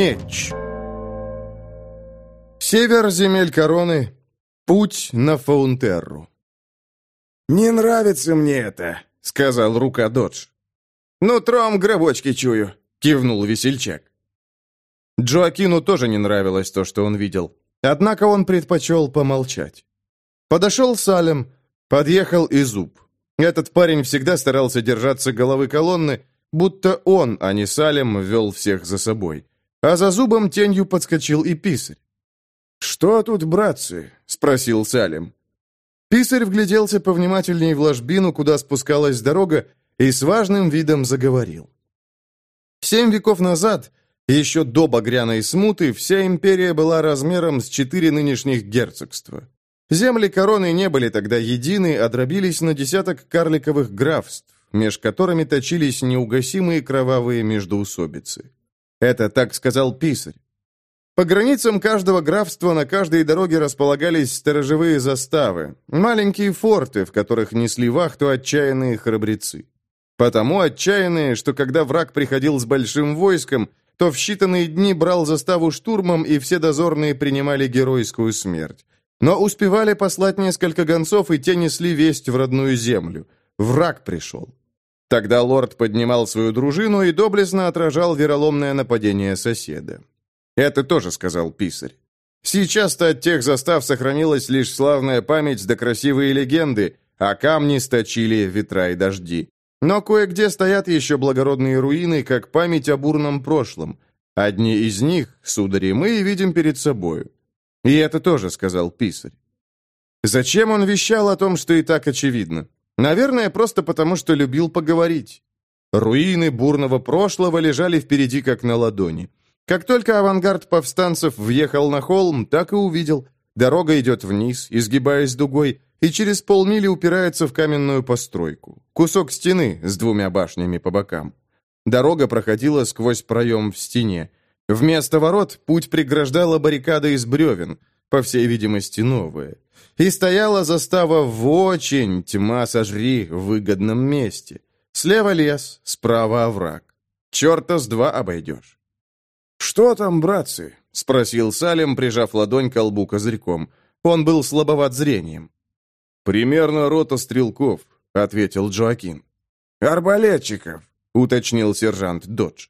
Меч. Север земель короны. Путь на Фаунтерру. «Не нравится мне это», — сказал рука Додж. «Нутром гробочки чую», — кивнул весельчак. Джоакину тоже не нравилось то, что он видел. Однако он предпочел помолчать. Подошел Салем, подъехал и Зуб. Этот парень всегда старался держаться головы колонны, будто он, а не Салем, вел всех за собой. А за Зубом тенью подскочил и Писарь. «Что тут, братцы?» — спросил Салем. Писарь вгляделся повнимательней в ложбину, куда спускалась дорога, и с важным видом заговорил. Семь веков назад, еще до багряной смуты, вся империя была размером с четыре нынешних герцогства. Земли короны не были тогда едины, а дробились на десяток карликовых графств, меж которыми точились неугасимые кровавые междоусобицы. Это так сказал писарь. По границам каждого графства на каждой дороге располагались сторожевые заставы, маленькие форты, в которых несли вахту отчаянные храбрецы. Потому отчаянные, что когда враг приходил с большим войском, то в считанные дни брал заставу штурмом, и все дозорные принимали геройскую смерть. Но успевали послать несколько гонцов, и те несли весть в родную землю. Враг пришел. Тогда лорд поднимал свою дружину и доблестно отражал вероломное нападение соседа. Это тоже сказал писарь. Сейчас-то от тех застав сохранилась лишь славная память да красивые легенды, а камни сточили ветра и дожди. Но кое-где стоят еще благородные руины, как память о бурном прошлом. Одни из них, судари, мы видим перед собою. И это тоже сказал писарь. Зачем он вещал о том, что и так очевидно? Наверное, просто потому, что любил поговорить. Руины бурного прошлого лежали впереди, как на ладони. Как только авангард повстанцев въехал на холм, так и увидел. Дорога идет вниз, изгибаясь дугой, и через полмили упирается в каменную постройку. Кусок стены с двумя башнями по бокам. Дорога проходила сквозь проем в стене. Вместо ворот путь преграждала баррикада из бревен, по всей видимости, новая. И стояла застава в очень, тьма сожри, выгодном месте. Слева лес, справа овраг. Черта с два обойдешь. «Что там, братцы?» — спросил Салем, прижав ладонь к лбу козырьком. Он был слабоват зрением. «Примерно рота стрелков», — ответил Джоакин. «Арбалетчиков», — уточнил сержант Додж.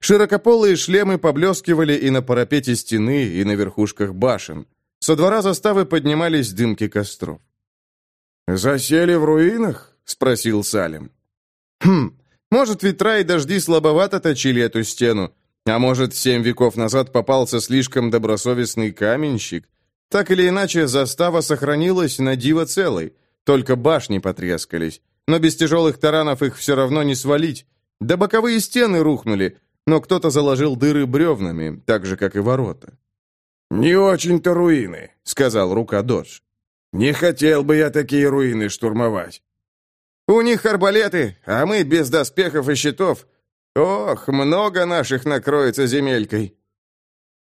Широкополые шлемы поблескивали и на парапете стены, и на верхушках башен. Со двора заставы поднимались дымки костров. «Засели в руинах?» — спросил Салем. «Хм, может, ветра и дожди слабовато точили эту стену, а может, семь веков назад попался слишком добросовестный каменщик. Так или иначе, застава сохранилась на диво целой, только башни потрескались. Но без тяжелых таранов их все равно не свалить. Да боковые стены рухнули, но кто-то заложил дыры бревнами, так же, как и ворота. «Не очень-то руины», — сказал рука Додж. «Не хотел бы я такие руины штурмовать». «У них арбалеты, а мы без доспехов и щитов. Ох, много наших накроется земелькой».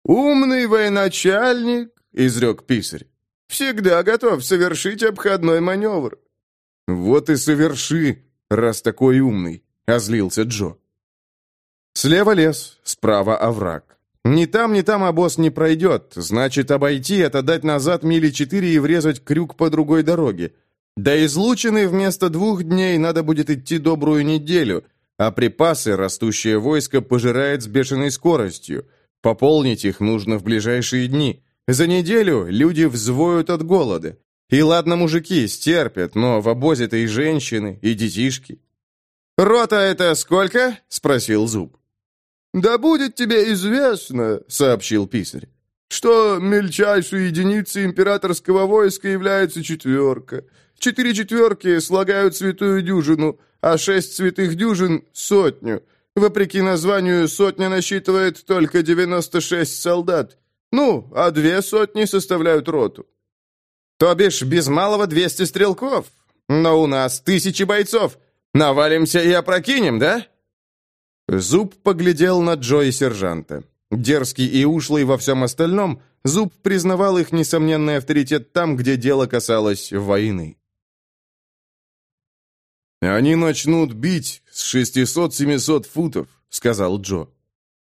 «Умный военачальник», — изрек писарь, — «всегда готов совершить обходной маневр». «Вот и соверши, раз такой умный», — озлился Джо. Слева лес, справа овраг. Ни там, ни там обоз не пройдет, значит, обойти — это дать назад мили четыре и врезать крюк по другой дороге. До излучины вместо двух дней надо будет идти добрую неделю, а припасы растущее войско пожирает с бешеной скоростью. Пополнить их нужно в ближайшие дни. За неделю люди взвоют от голода. И ладно, мужики, стерпят, но в обозе-то и женщины, и детишки. «Рота это сколько?» — спросил Зуб. «Да будет тебе известно», — сообщил писарь, «что мельчайшей единицей императорского войска является четверка. Четыре четверки слагают святую дюжину, а шесть святых дюжин — сотню. Вопреки названию, сотня насчитывает только 96 солдат. Ну, а две сотни составляют роту. То бишь без малого 200 стрелков. Но у нас тысячи бойцов. Навалимся и опрокинем, да? Зуб поглядел на Джо и сержанта. Дерзкий и ушлый во всем остальном, Зуб признавал их несомненный авторитет там, где дело касалось войны. «Они начнут бить с 600-700 футов», — сказал Джо.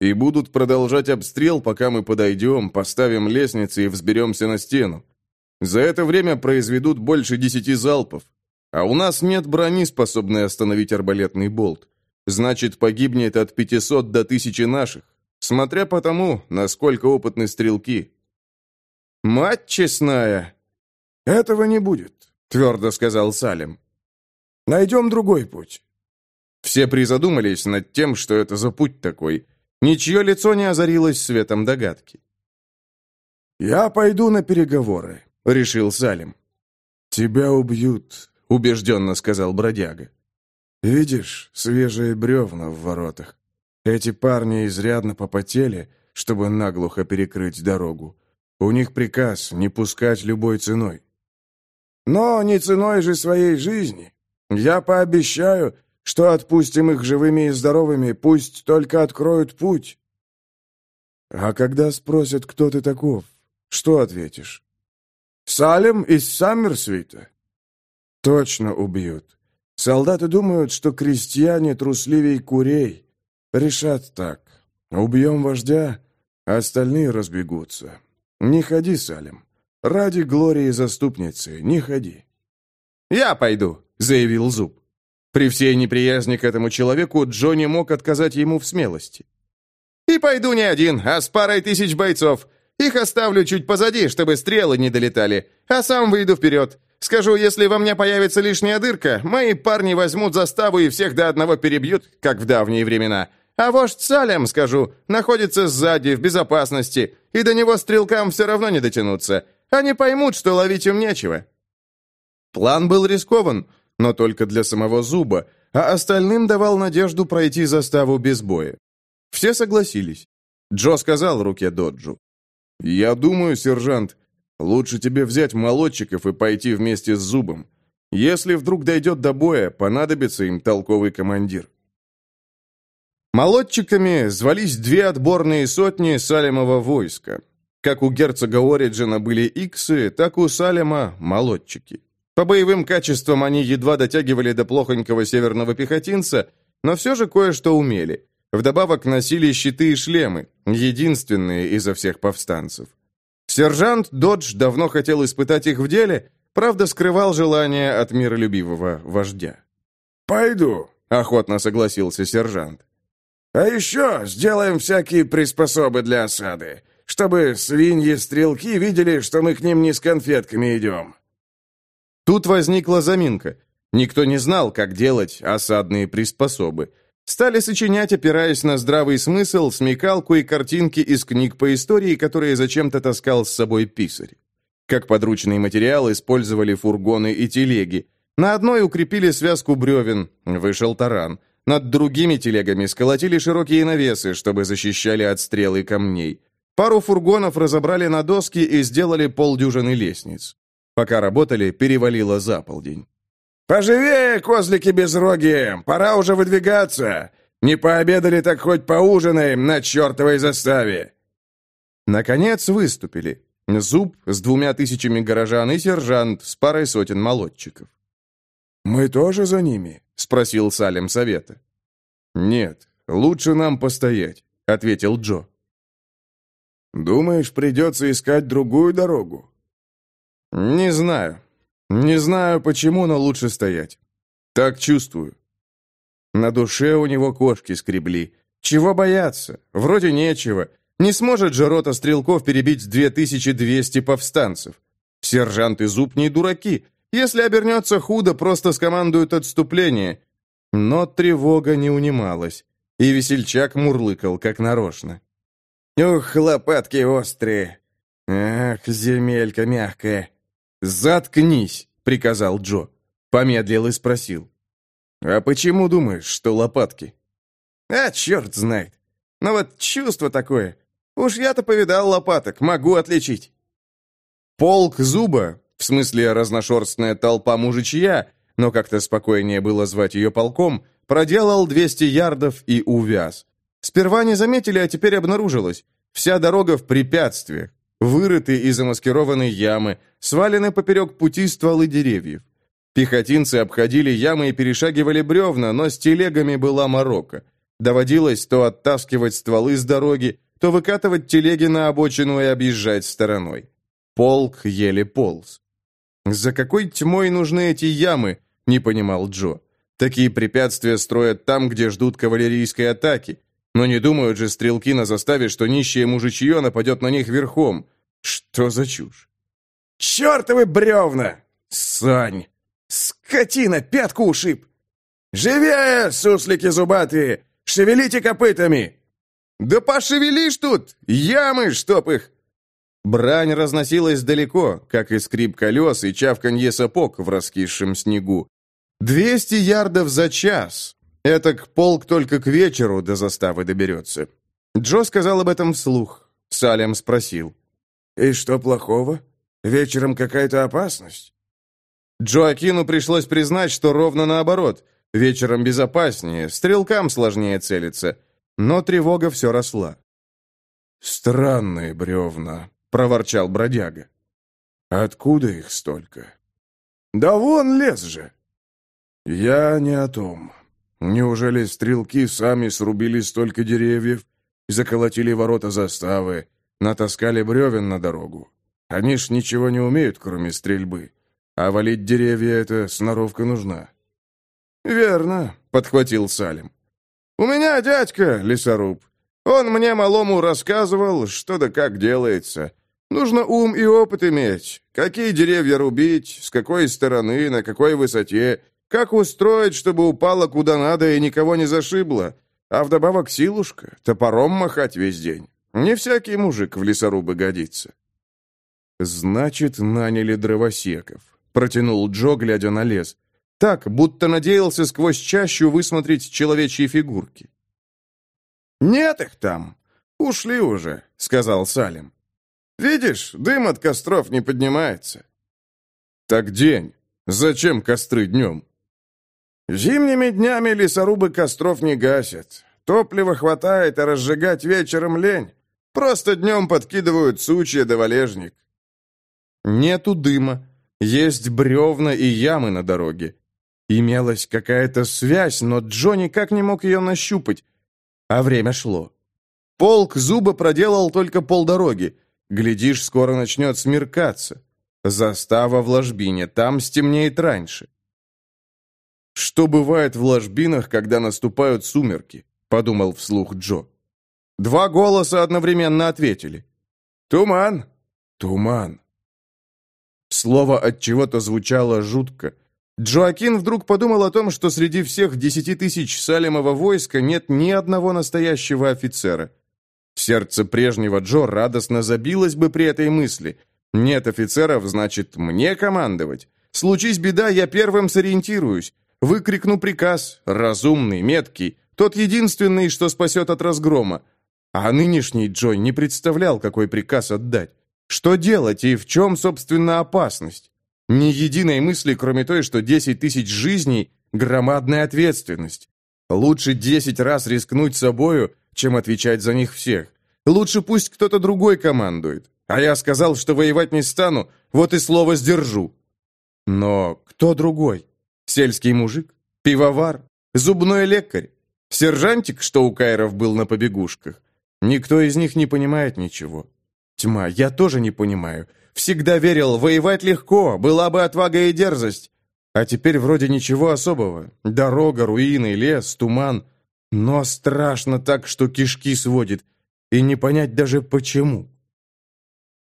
и будут продолжать обстрел, пока мы подойдем, поставим лестницы и взберемся на стену. За это время произведут больше десяти залпов. А у нас нет брони, способной остановить арбалетный болт. Значит, погибнет от 500 до 1000 наших, смотря по тому, насколько опытны стрелки. «Мать честная!» «Этого не будет», — твердо сказал Салем. «Найдем другой путь». Все призадумались над тем, что это за путь такой. Ничье лицо не озарилось светом догадки. «Я пойду на переговоры», — решил Салим. «Тебя убьют», — убежденно сказал бродяга. «Видишь, свежие бревна в воротах. Эти парни изрядно попотели, чтобы наглухо перекрыть дорогу. У них приказ не пускать любой ценой. Но не ценой же своей жизни. Я пообещаю, что отпустим их живыми и здоровыми, пусть только откроют путь. А когда спросят, кто ты таков, что ответишь? Салем из Саммерсвита? Точно убьют. Солдаты думают, что крестьяне трусливей курей. Решат так. Убьем вождя, а остальные разбегутся. Не ходи, Салем. Ради глории заступницы, не ходи. «Я пойду», — заявил Зуб. При всей неприязни к этому человеку Джо мог отказать ему в смелости. «И пойду не один, а с парой тысяч бойцов. Их оставлю чуть позади, чтобы стрелы не долетали, а сам выйду вперед. Скажу, если во мне появится лишняя дырка, мои парни возьмут заставу и всех до одного перебьют, как в давние времена. А вождь Салем, скажу, находится сзади, в безопасности, и до него стрелкам все равно не дотянуться. Они поймут, что ловить им нечего». План был рискован, но только для самого Зуба, а остальным давал надежду пройти заставу без боя. Все согласились. Джо сказал руке Доджу. «Я думаю, сержант, лучше тебе взять молодчиков и пойти вместе с Зубом. Если вдруг дойдет до боя, понадобится им толковый командир». Молодчиками звались две отборные сотни Салемова войска. Как у герцога Ориджина были иксы, так у Салема – молодчики. По боевым качествам они едва дотягивали до плохонького северного пехотинца, но все же кое-что умели. Вдобавок носили щиты и шлемы, единственные изо всех повстанцев. Сержант Додж давно хотел испытать их в деле, правда скрывал желание от миролюбивого вождя. «Пойду», — охотно согласился сержант. «А еще сделаем всякие приспособы для осады, чтобы свиньи-стрелки видели, что мы к ним не с конфетками идем». Тут возникла заминка. Никто не знал, как делать осадные приспособы. Стали сочинять, опираясь на здравый смысл, смекалку и картинки из книг по истории, которые зачем-то таскал с собой писарь. Как подручный материал использовали фургоны и телеги. На одной укрепили связку бревен, вышел таран. Над другими телегами сколотили широкие навесы, чтобы защищали от стрел и камней. Пару фургонов разобрали на доски и сделали полдюжины лестниц. Пока работали, перевалило за полдень. «Поживее, козлики безрогие! Пора уже выдвигаться! Не пообедали, так хоть поужинаем на чертовой заставе!» Наконец выступили. Зуб с двумя тысячами горожан и сержант с парой сотен молодчиков. «Мы тоже за ними?» — спросил Салем совета. «Нет, лучше нам постоять», — ответил Джо. «Думаешь, придется искать другую дорогу?» «Не знаю. Не знаю, почему, но лучше стоять. Так чувствую». На душе у него кошки скребли. Чего бояться? Вроде нечего. Не сможет же рота стрелков перебить 2200 повстанцев. Сержант и зуб не дураки. Если обернется худо, просто скомандуют отступление. Но тревога не унималась. И весельчак мурлыкал, как нарочно. «Ух, лопатки острые! Ах, земелька мягкая! «Заткнись!» — приказал Джо. Помедлил и спросил. «А почему думаешь, что лопатки?» «А, черт знает. Но вот чувство такое. Уж я-то повидал лопаток, могу отличить». Полк зуба, в смысле разношерстная толпа мужичья, но как-то спокойнее было звать ее полком, проделал 200 ярдов и увяз. Сперва не заметили, а теперь обнаружилось. Вся дорога в препятствиях. Вырыты и замаскированы ямы, свалены поперек пути стволы деревьев. Пехотинцы обходили ямы и перешагивали бревна, но с телегами была морока. Доводилось то оттаскивать стволы с дороги, то выкатывать телеги на обочину и объезжать стороной. Полк еле полз. «За какой тьмой нужны эти ямы?» — не понимал Джо. «Такие препятствия строят там, где ждут кавалерийской атаки. Но не думают же стрелки на заставе, что нищее мужичье нападет на них верхом. Что за чушь?» «Чертовы бревна! Сань! Скотина, пятку ушиб! Живее, суслики зубатые! Шевелите копытами!» «Да пошевелишь тут! Ямы, чтоб их!» Брань разносилась далеко, как и скрип колес и чавканье сапог в раскисшем снегу. «Двести ярдов за час! Этак полк только к вечеру до заставы доберется». Джо сказал об этом вслух. Салем спросил. «И что плохого? Вечером какая-то опасность?» Джоакину пришлось признать, что ровно наоборот. Вечером безопаснее, стрелкам сложнее целиться. Но тревога все росла. «Странные бревна», — проворчал бродяга. «Откуда их столько?» «Да вон лес же!» «Я не о том. Неужели стрелки сами срубили столько деревьев, заколотили ворота заставы, натаскали бревен на дорогу? Они ж ничего не умеют, кроме стрельбы. А валить деревья — это сноровка нужна». «Верно», — подхватил Салим. «У меня дядька, лесоруб. Он мне малому рассказывал, что да как делается. Нужно ум и опыт иметь. Какие деревья рубить, с какой стороны, на какой высоте, как устроить, чтобы упало куда надо и никого не зашибло. А вдобавок силушка, топором махать весь день. Не всякий мужик в лесорубы годится». «Значит, наняли дровосеков», — протянул Джо, глядя на лес. Так, будто надеялся сквозь чащу высмотреть человечьи фигурки. «Нет их там. Ушли уже», — сказал Салим. «Видишь, дым от костров не поднимается». «Так день. Зачем костры днем?» «Зимними днями лесорубы костров не гасят. Топлива хватает, а разжигать вечером лень. Просто днем подкидывают сучья да валежник». «Нету дыма. Есть бревна и ямы на дороге. Имелась какая-то связь, но Джо никак не мог ее нащупать. А время шло. Полк зуба проделал только полдороги. Глядишь, скоро начнет смеркаться. Застава в ложбине, там стемнеет раньше. «Что бывает в ложбинах, когда наступают сумерки?» — подумал вслух Джо. Два голоса одновременно ответили. «Туман!» «Туман!» Слово от чего-то звучало жутко. Джоакин вдруг подумал о том, что среди всех десяти тысяч Салемова войска нет ни одного настоящего офицера. Сердце прежнего Джо радостно забилось бы при этой мысли. Нет офицеров, значит, мне командовать. Случись беда, я первым сориентируюсь. Выкрикну приказ, разумный, меткий, тот единственный, что спасет от разгрома. А нынешний Джой не представлял, какой приказ отдать. Что делать и в чем, собственно, опасность? Ни единой мысли, кроме той, что 10 тысяч жизней – громадная ответственность. Лучше 10 раз рискнуть собою, чем отвечать за них всех. Лучше пусть кто-то другой командует. А я сказал, что воевать не стану, вот и слово сдержу. Но кто другой? Сельский мужик? Пивовар? Зубной лекарь? Сержантик, что у Кайров был на побегушках? Никто из них не понимает ничего. Тьма, я тоже не понимаю. Всегда верил, воевать легко, была бы отвага и дерзость. А теперь вроде ничего особого. Дорога, руины, лес, туман. Но страшно так, что кишки сводит. И не понять даже почему.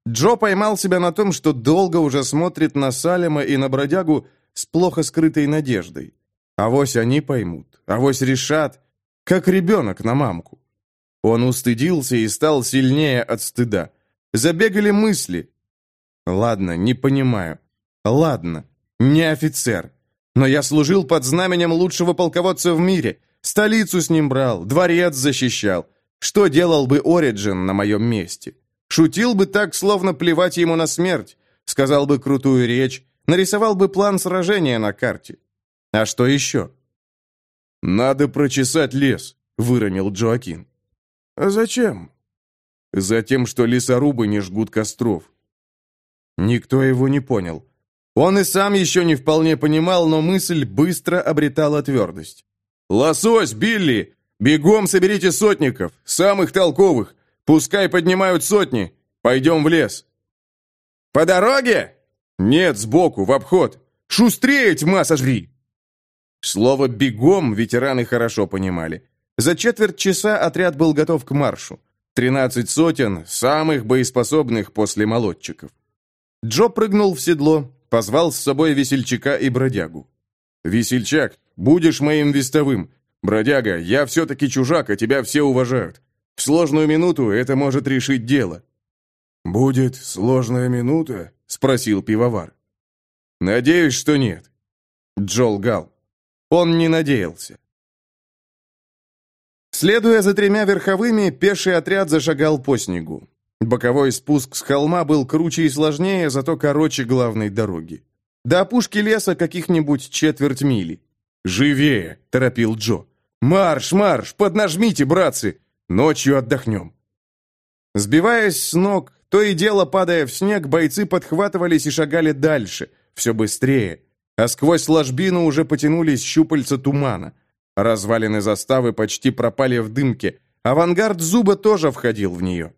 Джо поймал себя на том, что долго уже смотрит на Салема и на бродягу с плохо скрытой надеждой. Авось они поймут, авось решат, как ребенок на мамку. Он устыдился и стал сильнее от стыда. Забегали мысли, Ладно, не понимаю. Ладно, не офицер. Но я служил под знаменем лучшего полководца в мире. Столицу с ним брал, дворец защищал. Что делал бы Ориджин на моем месте? Шутил бы так, словно плевать ему на смерть. Сказал бы крутую речь, нарисовал бы план сражения на карте. А что еще? «Надо прочесать лес», — выронил Джоакин. «А зачем?» «Затем, что лесорубы не жгут костров. Никто его не понял. Он и сам еще не вполне понимал, но мысль быстро обретала твердость. «Лосось, Билли! Бегом соберите сотников, самых толковых. Пускай поднимают сотни. Пойдем в лес». «По дороге?» «Нет, сбоку, в обход. Шустрее, тьма сожри!» Слово «бегом» ветераны хорошо понимали. За четверть часа отряд был готов к маршу. Тринадцать сотен, самых боеспособных после молодчиков. Джо прыгнул в седло, позвал с собой весельчака и бродягу. «Весельчак, будешь моим вестовым. Бродяга, я все-таки чужак, а тебя все уважают. В сложную минуту это может решить дело». «Будет сложная минута?» — спросил пивовар. «Надеюсь, что нет». Джо лгал. Он не надеялся. Следуя за тремя верховыми, пеший отряд зашагал по снегу. Боковой спуск с холма был круче и сложнее, зато короче главной дороги. До опушки леса каких-нибудь четверть мили. «Живее!» – торопил Джо. «Марш, марш! Поднажмите, братцы! Ночью отдохнем!» Сбиваясь с ног, то и дело падая в снег, бойцы подхватывались и шагали дальше, все быстрее, а сквозь ложбину уже потянулись щупальца тумана. Развалины заставы почти пропали в дымке. Авангард зуба тоже входил в нее.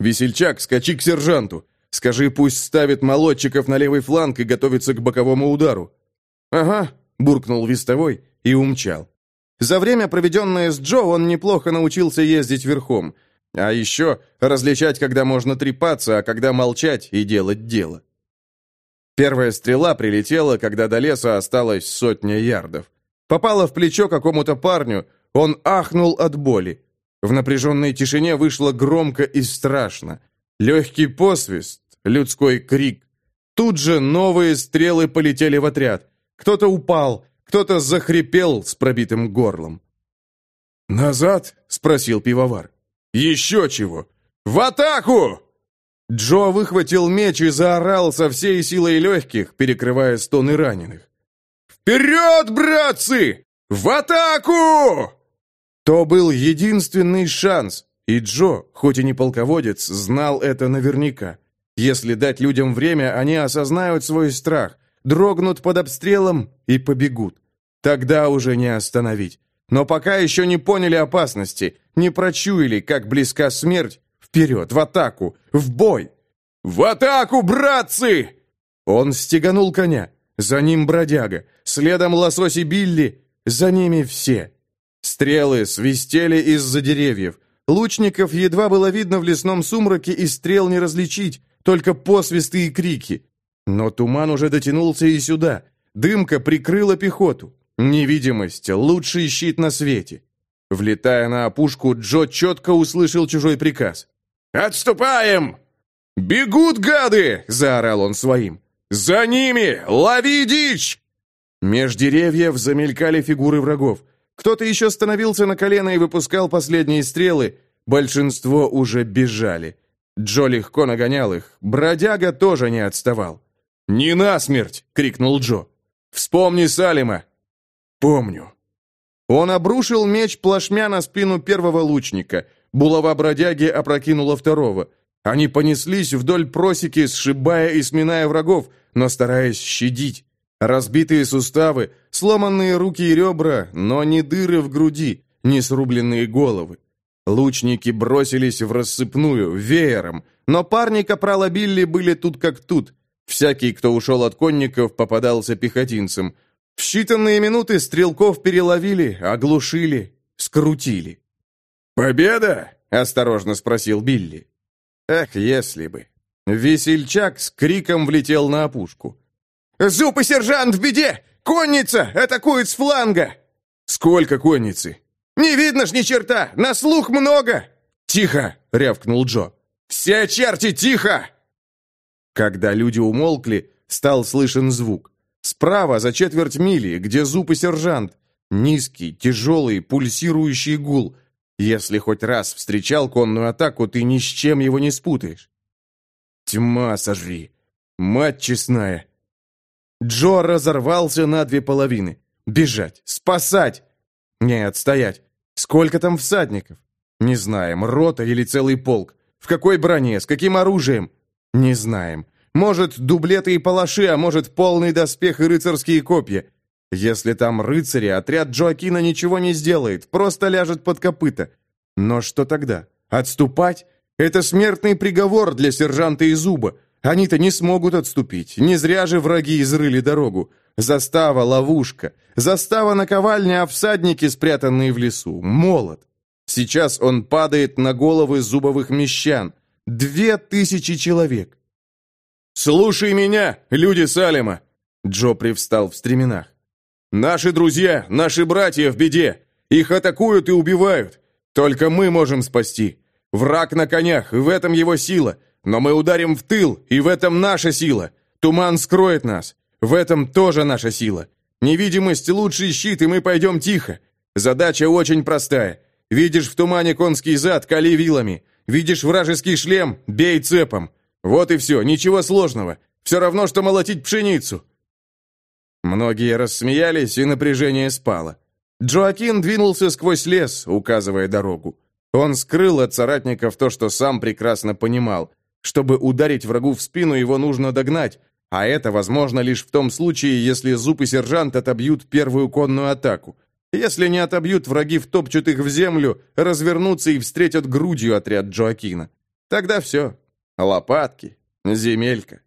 «Весельчак, скачи к сержанту. Скажи, пусть ставит молодчиков на левый фланг и готовится к боковому удару». «Ага», — буркнул вестовой и умчал. За время, проведенное с Джо, он неплохо научился ездить верхом. А еще различать, когда можно трепаться, а когда молчать и делать дело. Первая стрела прилетела, когда до леса осталось сотня ярдов. Попала в плечо какому-то парню, он ахнул от боли. В напряженной тишине вышло громко и страшно. Легкий посвист, людской крик. Тут же новые стрелы полетели в отряд. Кто-то упал, кто-то захрипел с пробитым горлом. «Назад?» — спросил пивовар. «Еще чего! В атаку!» Джо выхватил меч и заорал со всей силой легких, перекрывая стоны раненых. «Вперед, братцы! В атаку!» То был единственный шанс, и Джо, хоть и не полководец, знал это наверняка. Если дать людям время, они осознают свой страх, дрогнут под обстрелом и побегут. Тогда уже не остановить. Но пока еще не поняли опасности, не прочуяли, как близка смерть, Вперед, в атаку! В бой! В атаку, братцы!» Он стеганул коня. За ним бродяга. Следом лосось и Билли. За ними все. Стрелы свистели из-за деревьев. Лучников едва было видно в лесном сумраке, и стрел не различить, только посвисты и крики. Но туман уже дотянулся и сюда. Дымка прикрыла пехоту. Невидимость — лучший щит на свете. Влетая на опушку, Джо четко услышал чужой приказ. «Отступаем!» «Бегут, гады!» — заорал он своим. «За ними! Лови дичь!» Меж деревьев замелькали фигуры врагов. Кто-то еще становился на колено и выпускал последние стрелы. Большинство уже бежали. Джо легко нагонял их. Бродяга тоже не отставал. «Не насмерть!» — крикнул Джо. «Вспомни Салима!» «Помню». Он обрушил меч плашмя на спину первого лучника — Булава бродяги опрокинула второго. Они понеслись вдоль просеки, сшибая и сминая врагов, но стараясь щадить. Разбитые суставы, сломанные руки и ребра, но не дыры в груди, не срубленные головы. Лучники бросились в рассыпную, веером, но парни капрала Билли были тут как тут. Всякий, кто ушел от конников, попадался пехотинцем. В считанные минуты стрелков переловили, оглушили, скрутили. «Победа?» — осторожно спросил Билли. «Эх, если бы». Весельчак с криком влетел на опушку. «Зуб и сержант в беде! Конница! Атакует с фланга!» «Сколько конницы?» «Не видно ж ни черта! На слух много!» «Тихо!» — рявкнул Джо. «Все черти, тихо!» Когда люди умолкли, стал слышен звук. Справа, за четверть мили, где зуб и сержант. Низкий, тяжелый, пульсирующий гул — если хоть раз встречал конную атаку, ты ни с чем его не спутаешь. Тьма сожри. Мать честная. Джо разорвался на две половины. Бежать, спасать. Нет, стоять. Сколько там всадников? Не знаем, рота или целый полк. В какой броне, с каким оружием? Не знаем. Может, дублеты и палаши, а может, полный доспех и рыцарские копья. Если там рыцари, отряд Джоакина ничего не сделает, просто ляжет под копыта. Но что тогда? Отступать? Это смертный приговор для сержанта и зуба. Они-то не смогут отступить. Не зря же враги изрыли дорогу. Застава, ловушка. Застава наковальня, а всадники, спрятанные в лесу. Молот. Сейчас он падает на головы зубовых мещан. Две тысячи человек. «Слушай меня, люди Салема!» Джо привстал в стременах. «Наши друзья, наши братья в беде. Их атакуют и убивают. Только мы можем спасти. Враг на конях, в этом его сила. Но мы ударим в тыл, и в этом наша сила. Туман скроет нас. В этом тоже наша сила. Невидимость – лучший щит, и мы пойдем тихо. Задача очень простая. Видишь в тумане конский зад – кали вилами. Видишь вражеский шлем – бей цепом. Вот и все, ничего сложного. Все равно, что молотить пшеницу». Многие рассмеялись, и напряжение спало. Джоакин двинулся сквозь лес, указывая дорогу. Он скрыл от соратников то, что сам прекрасно понимал. Чтобы ударить врагу в спину, его нужно догнать, а это возможно лишь в том случае, если Зуб и сержант отобьют первую конную атаку. Если не отобьют, враги втопчут их в землю, развернутся и встретят грудью отряд Джоакина. Тогда все. Лопатки, земелька.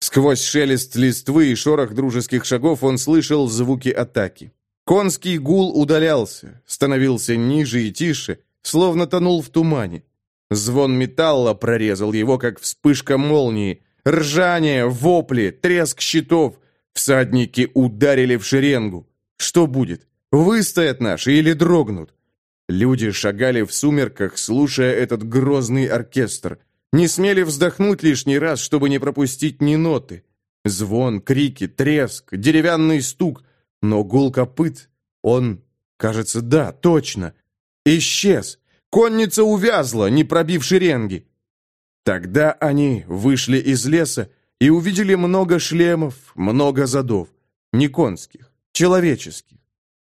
Сквозь шелест листвы и шорох дружеских шагов он слышал звуки атаки. Конский гул удалялся, становился ниже и тише, словно тонул в тумане. Звон металла прорезал его, как вспышка молнии. Ржание, вопли, треск щитов. Всадники ударили в шеренгу. Что будет? Выстоят наши или дрогнут? Люди шагали в сумерках, слушая этот грозный оркестр. Не смели вздохнуть лишний раз, чтобы не пропустить ни ноты. Звон, крики, треск, деревянный стук — но гул копыт, он, кажется, да, точно, исчез. Конница увязла, не пробив шеренги. Тогда они вышли из леса и увидели много шлемов, много задов. Не конских, человеческих.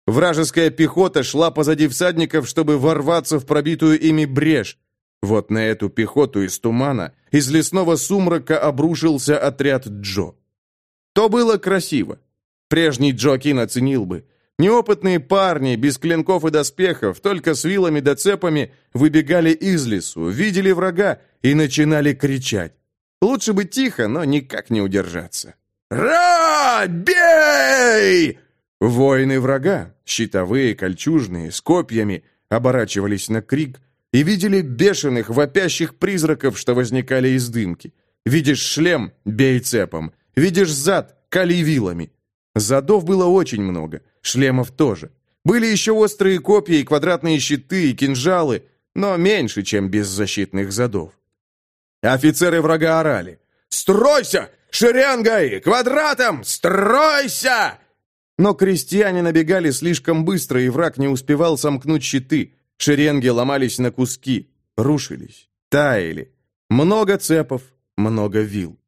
Вражеская пехота шла позади всадников, чтобы ворваться в пробитую ими брешь. Вот на эту пехоту из тумана, из лесного сумрака обрушился отряд Джо. То было красиво. Прежний Джоакин оценил бы. Неопытные парни, без клинков и доспехов, только с вилами да цепами, выбегали из лесу, видели врага и начинали кричать. Лучше бы тихо, но никак не удержаться. «Ра! Бей!» Воины врага, щитовые, кольчужные, с копьями, оборачивались на крик и видели бешеных, вопящих призраков, что возникали из дымки. Видишь шлем — бей цепом. Видишь зад — кали вилами. Задов было очень много, шлемов тоже. Были еще острые копья и квадратные щиты, и кинжалы, но меньше, чем беззащитных задов. Офицеры врага орали. «Стройся! Шеренгой! Квадратом! Стройся!» Но крестьяне набегали слишком быстро, и враг не успевал сомкнуть щиты. Шеренги ломались на куски, рушились, таяли. Много цепов, много вил.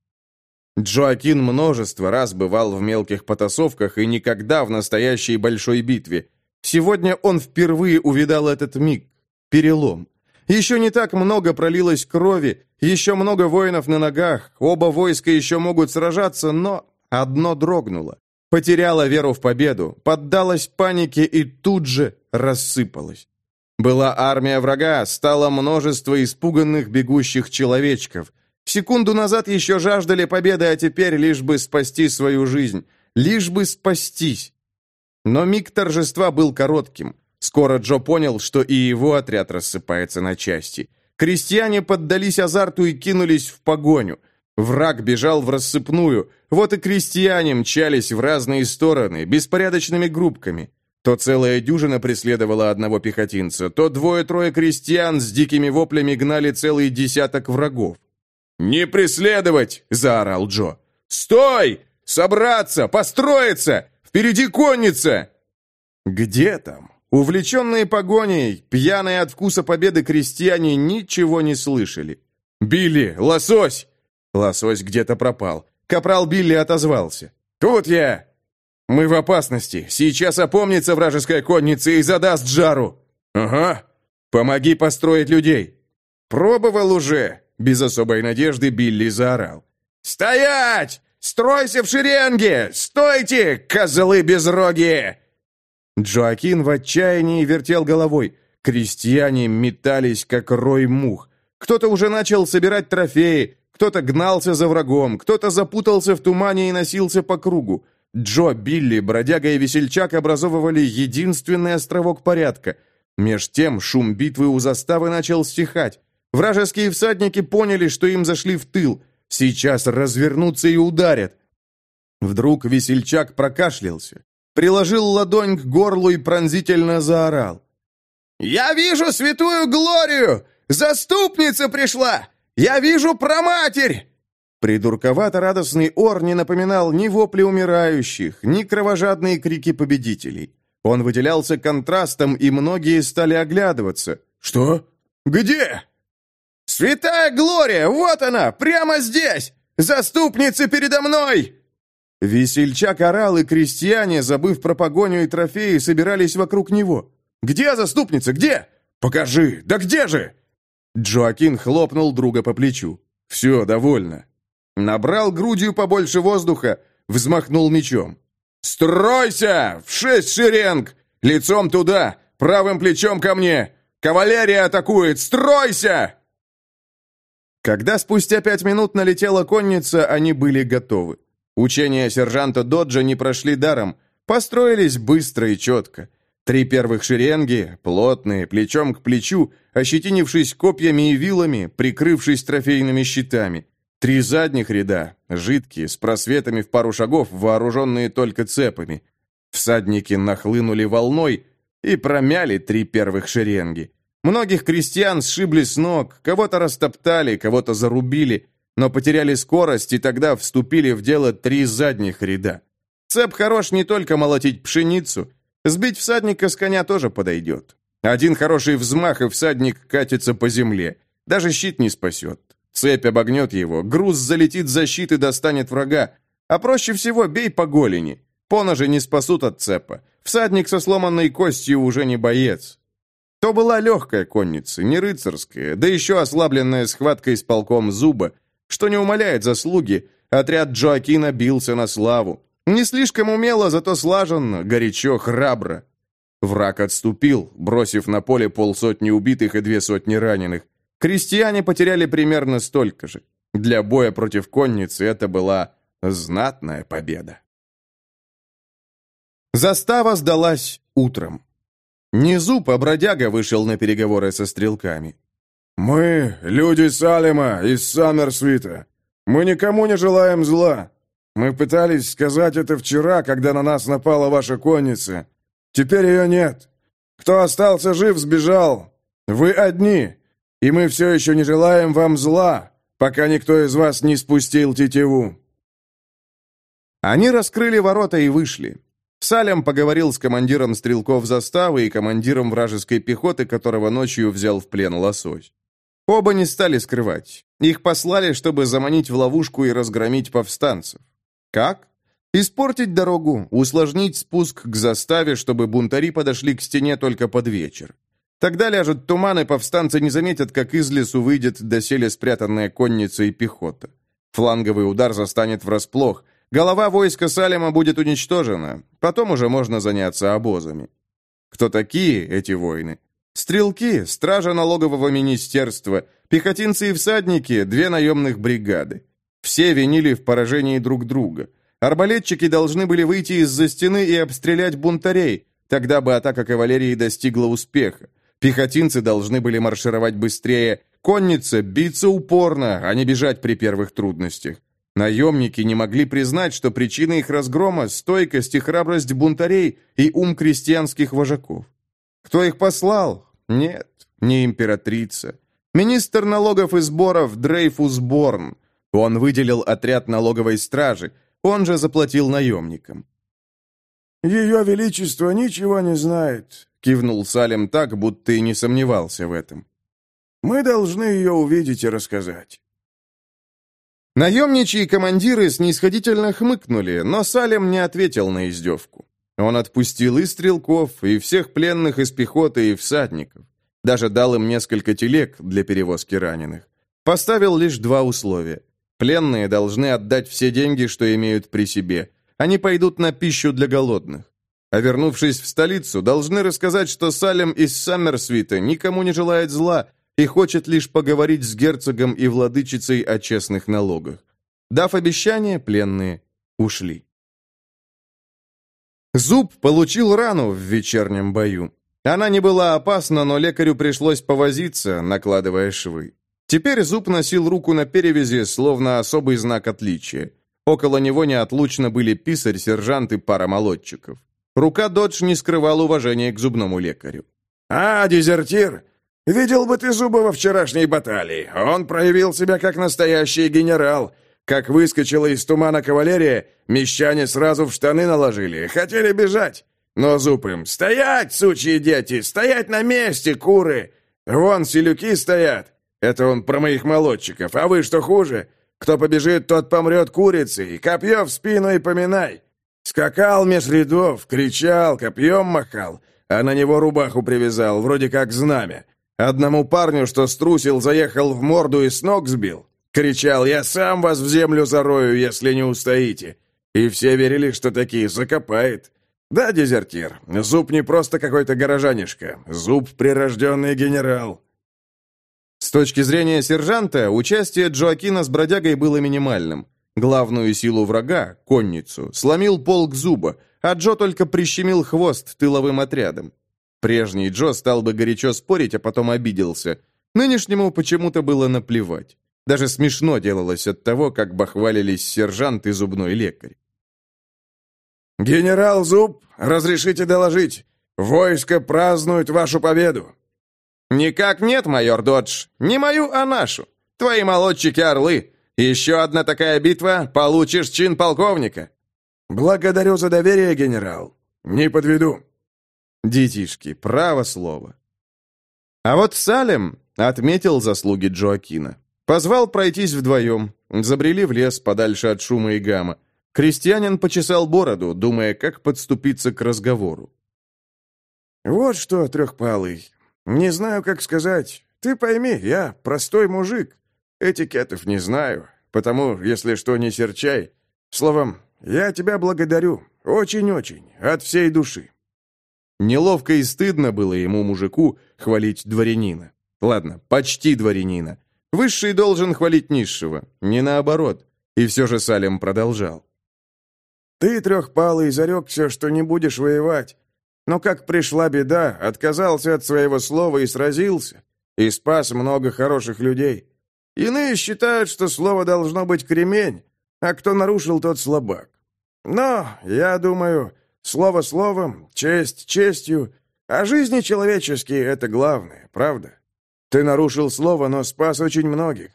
Джоакин множество раз бывал в мелких потасовках и никогда в настоящей большой битве. Сегодня он впервые увидал этот миг, перелом. Еще не так много пролилось крови, еще много воинов на ногах, оба войска еще могут сражаться, но одно дрогнуло. Потеряло веру в победу, поддалось панике и тут же рассыпалось. Была армия врага, стало множество испуганных бегущих человечков – Секунду назад еще жаждали победы, а теперь лишь бы спасти свою жизнь. Лишь бы спастись. Но миг торжества был коротким. Скоро Джо понял, что и его отряд рассыпается на части. Крестьяне поддались азарту и кинулись в погоню. Враг бежал в рассыпную. Вот и крестьяне мчались в разные стороны, беспорядочными группками. То целая дюжина преследовала одного пехотинца, то двое-трое крестьян с дикими воплями гнали целый десяток врагов. «Не преследовать!» — заорал Джо. «Стой! Собраться! Построиться! Впереди конница!» Где там? Увлеченные погоней, пьяные от вкуса победы крестьяне ничего не слышали. «Билли! Лосось!» Лосось где-то пропал. Капрал Билли отозвался. «Тут я!» «Мы в опасности. Сейчас опомнится вражеская конница и задаст жару!» «Ага. Помоги построить людей!» «Пробовал уже!» Без особой надежды Билли заорал. «Стоять! Стройся в шеренге! Стойте, козлы безрогие!» Джоакин в отчаянии вертел головой. Крестьяне метались, как рой мух. Кто-то уже начал собирать трофеи, кто-то гнался за врагом, кто-то запутался в тумане и носился по кругу. Джо, Билли, бродяга и весельчак образовывали единственный островок порядка. Меж тем шум битвы у заставы начал стихать. Вражеские всадники поняли, что им зашли в тыл. Сейчас развернутся и ударят. Вдруг весельчак прокашлялся, приложил ладонь к горлу и пронзительно заорал. «Я вижу святую Глорию! Заступница пришла! Я вижу проматерь!» Придурковато-радостный ор не напоминал ни вопли умирающих, ни кровожадные крики победителей. Он выделялся контрастом, и многие стали оглядываться. «Что? Где?» «Святая Глория! Вот она! Прямо здесь! Заступница передо мной!» Весельчак орал, и крестьяне, забыв про погоню и трофеи, собирались вокруг него. «Где заступница? Где? Покажи! Да где же?» Джоакин хлопнул друга по плечу. «Все, довольно. Набрал грудью побольше воздуха, взмахнул мечом. «Стройся! В шесть шеренг! Лицом туда! Правым плечом ко мне! Кавалерия атакует! Стройся!» Когда спустя пять минут налетела конница, они были готовы. Учения сержанта Доджа не прошли даром, построились быстро и четко. Три первых шеренги, плотные, плечом к плечу, ощетинившись копьями и вилами, прикрывшись трофейными щитами. Три задних ряда, жидкие, с просветами в пару шагов, вооруженные только цепами. Всадники нахлынули волной и промяли три первых шеренги. Многих крестьян сшибли с ног, кого-то растоптали, кого-то зарубили, но потеряли скорость и тогда вступили в дело три задних ряда. Цеп хорош не только молотить пшеницу, сбить всадника с коня тоже подойдет. Один хороший взмах, и всадник катится по земле. Даже щит не спасет. Цепь обогнет его, груз залетит за щит достанет врага. А проще всего бей по голени. Поножи не спасут от цепа. Всадник со сломанной костью уже не боец. То была легкая конница, не рыцарская, да еще ослабленная схваткой с полком зуба, что не умаляет заслуги, отряд Джоакина бился на славу. Не слишком умело, зато слаженно, горячо, храбро. Враг отступил, бросив на поле полсотни убитых и две сотни раненых. Крестьяне потеряли примерно столько же. Для боя против конницы это была знатная победа. Застава сдалась утром. Низу по бродяга вышел на переговоры со стрелками. «Мы, люди Салема из Саммерсвита, мы никому не желаем зла. Мы пытались сказать это вчера, когда на нас напала ваша конница. Теперь ее нет. Кто остался жив, сбежал. Вы одни. И мы все еще не желаем вам зла, пока никто из вас не спустил тетиву». Они раскрыли ворота и вышли. Салем поговорил с командиром стрелков заставы и командиром вражеской пехоты, которого ночью взял в плен лосось. Оба не стали скрывать. Их послали, чтобы заманить в ловушку и разгромить повстанцев. Как? Испортить дорогу, усложнить спуск к заставе, чтобы бунтари подошли к стене только под вечер. Тогда ляжет туман, и повстанцы не заметят, как из лесу выйдет доселе спрятанная конница и пехота. Фланговый удар застанет врасплох. Голова войска Салема будет уничтожена. Потом уже можно заняться обозами. Кто такие эти воины? Стрелки, стража налогового министерства, пехотинцы и всадники, две наемных бригады. Все винили в поражении друг друга. Арбалетчики должны были выйти из-за стены и обстрелять бунтарей. Тогда бы атака кавалерии достигла успеха. Пехотинцы должны были маршировать быстрее, конница биться упорно, а не бежать при первых трудностях. Наемники не могли признать, что причина их разгрома – стойкость и храбрость бунтарей и ум крестьянских вожаков. Кто их послал? Нет, не императрица. Министр налогов и сборов Дрейфус Борн. Он выделил отряд налоговой стражи, он же заплатил наемникам. «Ее Величество ничего не знает кивнул Салем так, будто и не сомневался в этом. Мы должны ее увидеть и рассказать. Наемничьи командиры снисходительно хмыкнули, но Салем не ответил на издевку. Он отпустил и стрелков, и всех пленных из пехоты и всадников. Даже дал им несколько телег для перевозки раненых. Поставил лишь два условия. Пленные должны отдать все деньги, что имеют при себе. Они пойдут на пищу для голодных. А вернувшись в столицу, должны рассказать, что Салем из Саммерсвита никому не желает зла и хочет лишь поговорить с герцогом и владычицей о честных налогах. Дав обещание, пленные ушли. Зуб получил рану в вечернем бою. Она не была опасна, но лекарю пришлось повозиться, накладывая швы. Теперь Зуб носил руку на перевязи, словно особый знак отличия. Около него неотлучно были писарь, сержант и пара молодчиков. Рука Додж не скрывала уважения к зубному лекарю. «А, дезертир! Видел бы ты Зуба во вчерашней баталии. Он проявил себя как настоящий генерал. Как выскочила из тумана кавалерия, мещане сразу в штаны наложили, хотели бежать. Но Зуб им «Стоять, сучьи дети! Стоять на месте, куры! Вон селюки стоят! Это он про моих молодчиков. А вы что хуже? Кто побежит, тот помрет курицей. Копье в спину и поминай. Скакал меж рядов, кричал, копьем махал, а на него рубаху привязал, вроде как знамя. Одному парню, что струсил, заехал в морду и с ног сбил. Кричал, я сам вас в землю зарою, если не устоите. И все верили, что такие закопает. Да, дезертир, Зуб не просто какой-то горожанишка. Зуб — прирожденный генерал. С точки зрения сержанта, участие Джоакина с бродягой было минимальным. Главную силу врага, конницу, сломил полк зуба, а Джо только прищемил хвост тыловым отрядом. Прежний Джо стал бы горячо спорить, а потом обиделся. Нынешнему почему-то было наплевать. Даже смешно делалось от того, как бахвалились сержант и зубной лекарь. «Генерал Зуб, разрешите доложить. Войско празднует вашу победу. «Никак нет, майор Додж. Не мою, а нашу. Твои молодчики-орлы. Еще одна такая битва, получишь чин полковника». «Благодарю за доверие, генерал. Не подведу». Детишки, право слово. А вот Салем отметил заслуги Джоакина. Позвал пройтись вдвоем. Забрели в лес подальше от шума и гамма. Крестьянин почесал бороду, думая, как подступиться к разговору. «Вот что, трехпалый, «Не знаю, как сказать. Ты пойми, я простой мужик. Этикетов не знаю, потому, если что, не серчай. Словом, я тебя благодарю. Очень-очень. От всей души». Неловко и стыдно было ему, мужику, хвалить дворянина. Ладно, почти дворянина. Высший должен хвалить низшего, не наоборот. И все же Салем продолжал. «Ты, трехпалый, зарекся, что не будешь воевать. Но как пришла беда, отказался от своего слова и сразился, и спас много хороших людей. Иные считают, что слово должно быть кремень, а кто нарушил, тот слабак. Но, я думаю, слово словом, честь честью, а жизни человеческие — это главное, правда? Ты нарушил слово, но спас очень многих.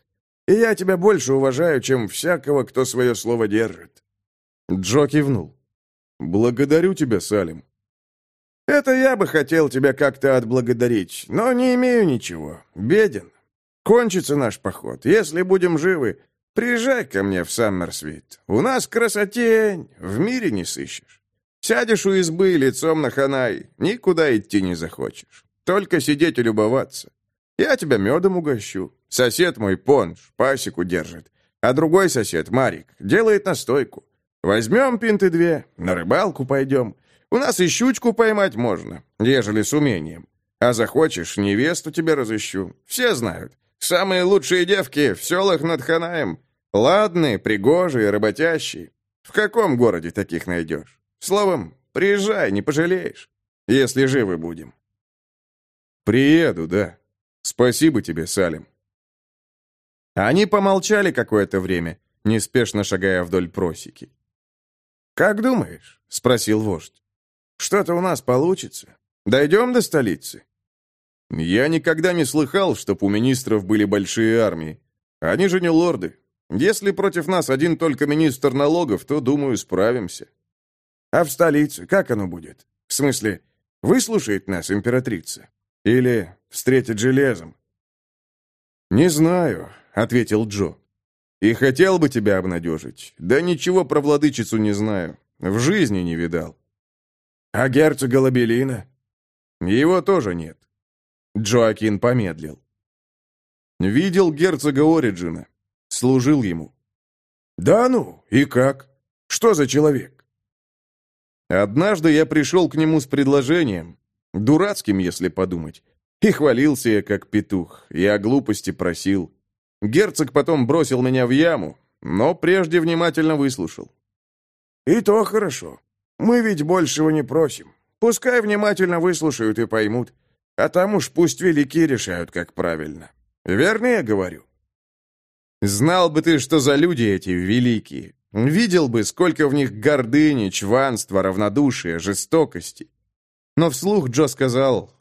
И я тебя больше уважаю, чем всякого, кто свое слово держит». Джо кивнул. «Благодарю тебя, Салим. Это я бы хотел тебя как-то отблагодарить, но не имею ничего. Беден. Кончится наш поход. Если будем живы, приезжай ко мне в Саммерсвит. У нас красотень, в мире не сыщешь. Сядешь у избы лицом на ханай, никуда идти не захочешь. Только сидеть и любоваться. Я тебя медом угощу. Сосед мой понж, пасеку держит. А другой сосед, Марик, делает настойку. Возьмем пинты две, на рыбалку пойдем. У нас и щучку поймать можно, ежели с умением. А захочешь, невесту тебе разыщу. Все знают. Самые лучшие девки в селах над Ханаем. Ладные, пригожие, работящие. В каком городе таких найдешь? Словом, приезжай, не пожалеешь. Если живы будем. Приеду, да. Спасибо тебе, Салим. Они помолчали какое-то время, неспешно шагая вдоль просеки. «Как думаешь?» — спросил вождь. Что-то у нас получится. Дойдем до столицы?» «Я никогда не слыхал, чтоб у министров были большие армии. Они же не лорды. Если против нас один только министр налогов, то, думаю, справимся». «А в столице как оно будет? В смысле, выслушает нас императрица? Или встретит железом?» «Не знаю», — ответил Джо. «И хотел бы тебя обнадежить. Да ничего про владычицу не знаю. В жизни не видал. А герцога Лабелина? Его тоже нет. Джоакин помедлил. Видел герцога Ориджина. Служил ему. «Да ну, и как? Что за человек?» Однажды я пришел к нему с предложением, дурацким, если подумать, и хвалился я, как петух, и о глупости просил. Герцог потом бросил меня в яму, но прежде внимательно выслушал. «И то хорошо. Мы ведь большего не просим. Пускай внимательно выслушают и поймут. А там уж пусть велики решают, как правильно. Верно я говорю?» «Знал бы ты, что за люди эти великие. Видел бы, сколько в них гордыни, чванства, равнодушия, жестокости». Но вслух Джо сказал,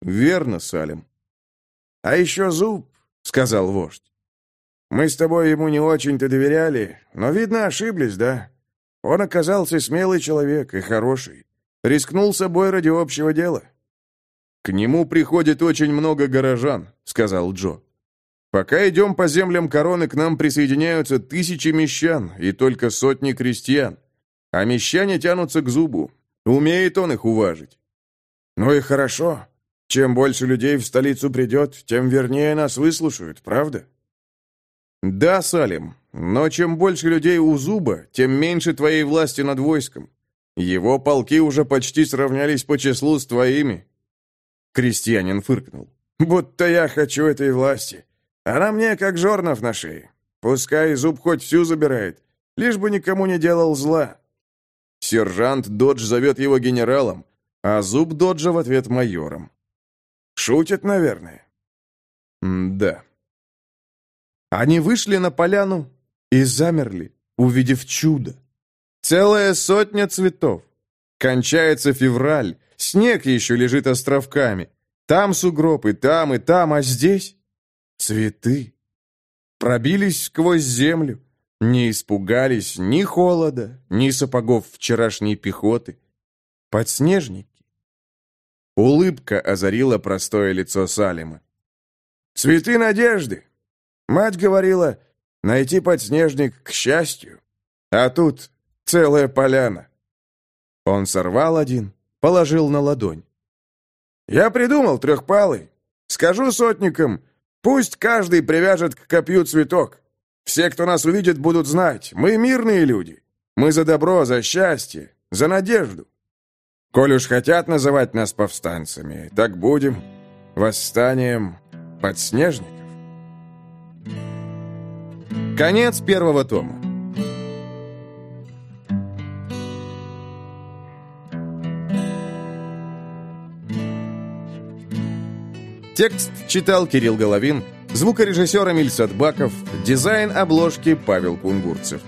«Верно, Салим». «А еще зуб», — сказал вождь. Мы с тобой ему не очень-то доверяли, но, видно, ошиблись, да? Он оказался смелый человек и хороший. Рискнул собой ради общего дела». «К нему приходит очень много горожан», — сказал Джо. «Пока идем по землям короны, к нам присоединяются тысячи мещан и только сотни крестьян. А мещане тянутся к зубу. Умеет он их уважить». «Ну и хорошо. Чем больше людей в столицу придет, тем вернее нас выслушают, правда?» «Да, Салим, но чем больше людей у зуба, тем меньше твоей власти над войском. Его полки уже почти сравнялись по числу с твоими». Крестьянин фыркнул. «Будто я хочу этой власти. Она мне как жорнов на шее. Пускай зуб хоть всю забирает, лишь бы никому не делал зла». Сержант Додж зовет его генералом, а зуб Доджа в ответ майором. «Шутит, наверное». М «Да». Они вышли на поляну и замерли, увидев чудо. Целая сотня цветов. Кончается февраль, снег еще лежит островками. Там сугроб и там, и там, а здесь цветы. Пробились сквозь землю, не испугались ни холода, ни сапогов вчерашней пехоты. Подснежники. Улыбка озарила простое лицо Салима. «Цветы надежды! Мать говорила, найти подснежник к счастью. А тут целая поляна. Он сорвал один, положил на ладонь. Я придумал трехпалый. Скажу сотникам, пусть каждый привяжет к копью цветок. Все, кто нас увидит, будут знать, мы мирные люди. Мы за добро, за счастье, за надежду. Коль уж хотят называть нас повстанцами, так будем. Восстанием подснежников. Конец первого тома. Текст читал Кирилл Головин, звукорежиссер Эмиль Садбаков, дизайн обложки Павел Кунгурцев.